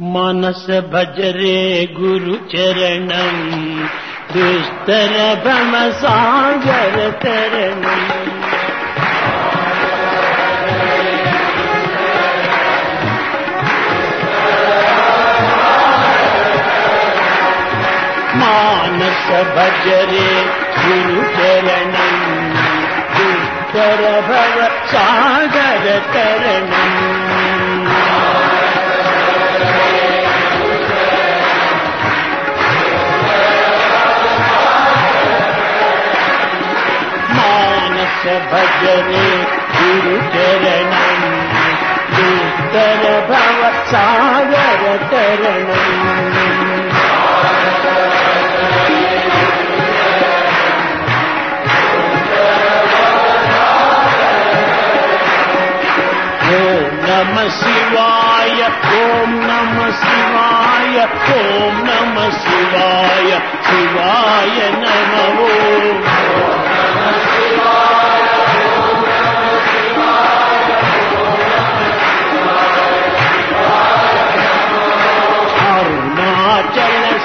मानस भजरे गुरु चरणम दुष्तर भम सागर तरणम मानस भजरे गुरु चरणम दुस्तर भव सागर तरणम भजने गुरुजनम् ॐ नम शिवाय ॐ नम शिवाय ॐ नम शिवाय शिवाय नमः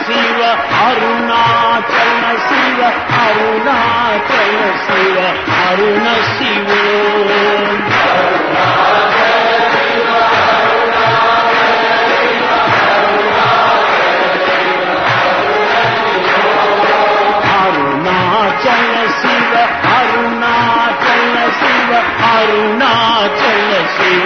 சிவ அருணாச்சல சிவ அருணாச்சல சிவ அருண சிவோ அருணாச்சல சிவ அருணாச்சல சிவ அருணாச்சல சிவ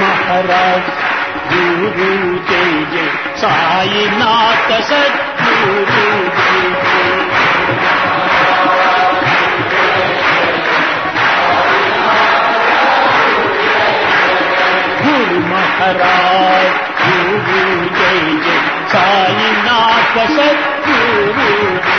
महाराज गुरु जय जय साईनाथ सतगुरु जय महाराज गुरु जय जय साईनाथ सत्पूरु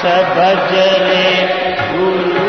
सब सबजले गुरु